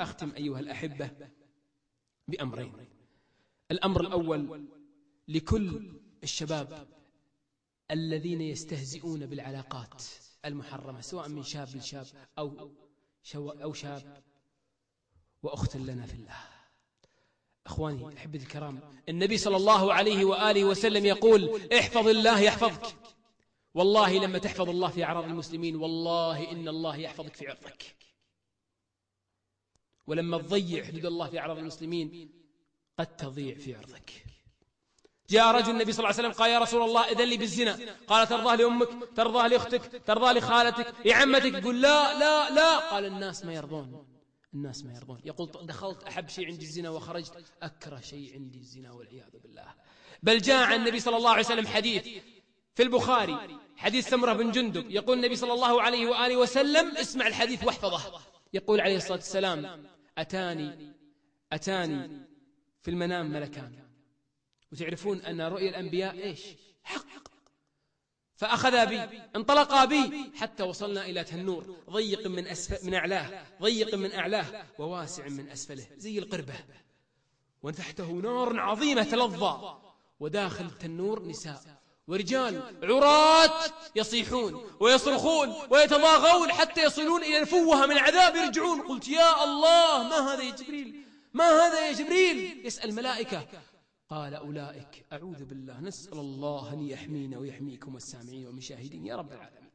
أختم أيها الأحبة بأمرين. الأمر الأول لكل الشباب الذين يستهزئون بالعلاقات المحرمة سواء من شاب لشاب أو, أو شاب وأخت لنا في الله. أخواني أحبتي الكرام النبي صلى الله عليه وآله وسلم يقول احفظ الله يحفظك. والله لما تحفظ الله في أعراض المسلمين والله إن الله يحفظك في عرضك ولما تضيع حدود الله في أعراض المسلمين قد تضيع في عرضك جاء رجل النبي صلى الله عليه وسلم قال يا رسول الله إذن لي بالزنا. قال ترضاه لأمك ترضاه لأختك ترضاه لخالتك لعمتك. يقول لا لا لا. قال الناس ما يرضون الناس ما يرضون. يقول دخلت أحب شيء عندي الزنا وخرجت أكره شيء عندي الزنا والعياذ بالله. بل جاء عن النبي صلى الله عليه وسلم حديث في البخاري حديث سمرة بن جندب. يقول النبي صلى الله عليه وآله وسلم اسمع الحديث واحفظه. يقول عليه الصلاة والسلام أتاني أتاني في المنام ملكان. وتعرفون أن رؤيا الأنبياء إيش؟ حق. فأخذا بي انطلقا بي حتى وصلنا إلى تنور ضيق من, من أعلاه ضيق من أعلاه وواسع من أسفله زي القربة. وتحته نار عظيمة تلظى وداخل التنور نساء. ورجال عراة يصيحون ويصرخون ويتضاغون حتى يصلون إلى الفوهة من العذاب يرجعون. قلت يا الله ما هذا يا جبريل؟ ما هذا يا جبريل؟ يسأل الملائكة قال أولئك أعوذ بالله نسأل الله أن يحمينا ويحميكم والسامعين والمشاهدين يا رب العالمين.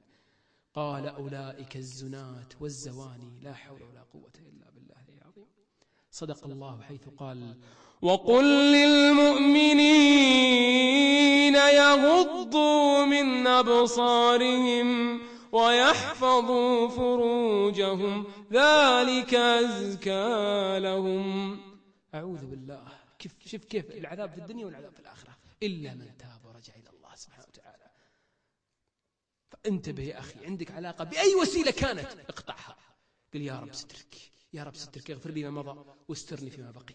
قال أولئك الزنات والزواني لا حول ولا قوة إلا بالله العظيم. صدق الله حيث قال وقل للمؤمنين يغضوا من أبصارهم ويحفظوا فروجهم. ذلك أزكى لهم. أعوذ بالله. كيف شوف كيف العذاب في الدنيا والعذاب في الآخرة. إلا من تاب ورجع إلى الله سبحانه وتعالى. فانتبه يا أخي عندك علاقة بأي وسيلة كانت؟ اقطعها. قل يا رب سترك. يا رب سترك اغفر لي ما مضى واسترني فيما بقي.